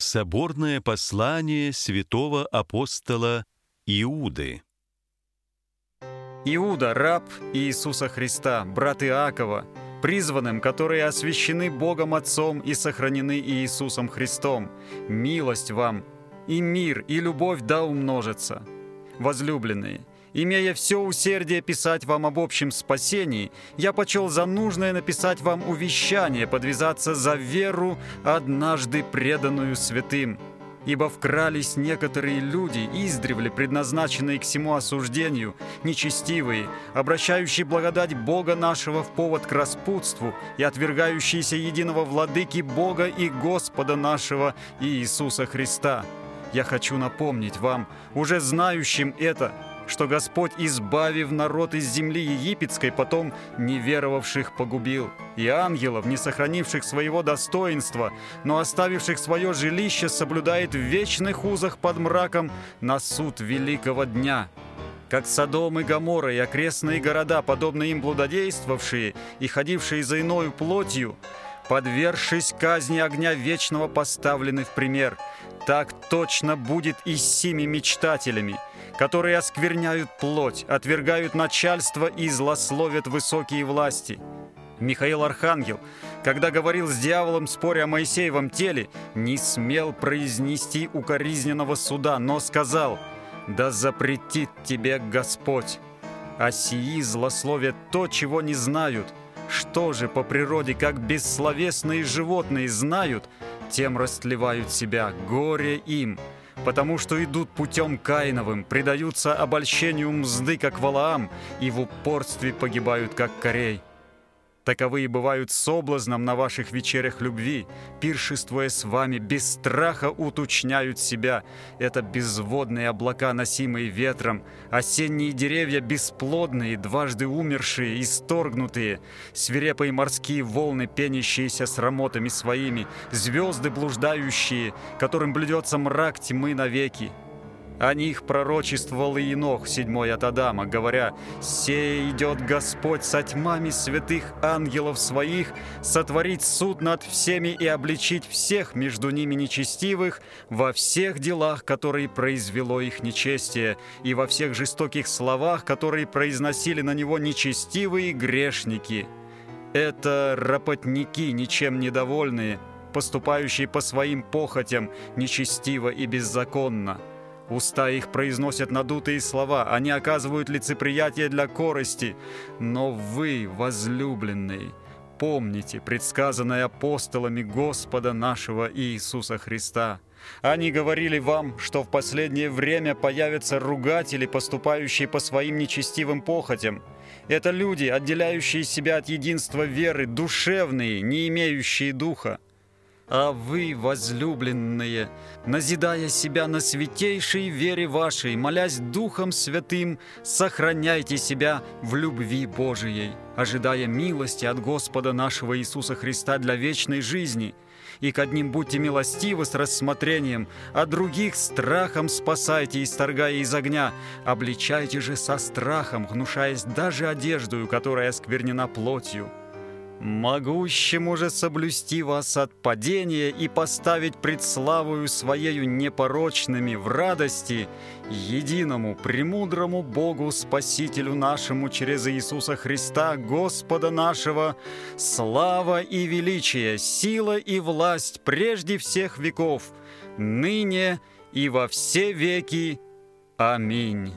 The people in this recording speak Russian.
Соборное послание святого апостола Иуды. Иуда, раб Иисуса Христа, брат Иакова, призванным, которые освящены Богом Отцом и сохранены Иисусом Христом. Милость вам, и мир, и любовь да умножится. Возлюбленные, Имея все усердие писать вам об общем спасении, я почел за нужное написать вам увещание подвязаться за веру, однажды преданную святым. Ибо вкрались некоторые люди, издревле предназначенные к всему осуждению, нечестивые, обращающие благодать Бога нашего в повод к распутству и отвергающиеся единого владыки Бога и Господа нашего Иисуса Христа. Я хочу напомнить вам, уже знающим это, что Господь, избавив народ из земли египетской, потом неверовавших погубил, и ангелов, не сохранивших своего достоинства, но оставивших свое жилище, соблюдает в вечных узах под мраком на суд великого дня. Как Содом и Гоморра и окрестные города, подобно им блудодействовавшие и ходившие за иною плотью, подвергшись казни огня вечного, поставлены в пример. Так точно будет и с сими мечтателями – которые оскверняют плоть, отвергают начальство и злословят высокие власти. Михаил Архангел, когда говорил с дьяволом, споря о Моисеевом теле, не смел произнести укоризненного суда, но сказал «Да запретит тебе Господь». А сии злословят то, чего не знают. Что же по природе, как бессловесные животные знают, тем растлевают себя, горе им – потому что идут путем Каиновым, предаются обольщению мзды, как Валаам, и в упорстве погибают, как Корей. Таковые бывают соблазном на ваших вечерях любви, пиршествуя с вами, без страха уточняют себя. Это безводные облака, носимые ветром, осенние деревья бесплодные, дважды умершие, исторгнутые, свирепые морские волны, пенящиеся с рамотами своими, звезды блуждающие, которым блюдется мрак тьмы навеки. О них пророчествовал и Енох, седьмой от Адама, говоря, «Сей идет Господь со тьмами святых ангелов своих, сотворить суд над всеми и обличить всех между ними нечестивых во всех делах, которые произвело их нечестие, и во всех жестоких словах, которые произносили на него нечестивые грешники». Это работники, ничем недовольные, поступающие по своим похотям, нечестиво и беззаконно. Уста их произносят надутые слова, они оказывают лицеприятие для корости. Но вы, возлюбленные, помните предсказанное апостолами Господа нашего Иисуса Христа. Они говорили вам, что в последнее время появятся ругатели, поступающие по своим нечестивым похотям. Это люди, отделяющие себя от единства веры, душевные, не имеющие духа. А вы, возлюбленные, назидая себя на святейшей вере вашей, молясь Духом Святым, сохраняйте себя в любви Божией, ожидая милости от Господа нашего Иисуса Христа для вечной жизни. И к одним будьте милостивы с рассмотрением, а других страхом спасайте, исторгая из огня. Обличайте же со страхом, гнушаясь даже одеждою, которая осквернена плотью могущему же соблюсти вас от падения и поставить пред славою Своею непорочными в радости единому, премудрому Богу, Спасителю нашему через Иисуса Христа, Господа нашего, слава и величие, сила и власть прежде всех веков, ныне и во все веки. Аминь.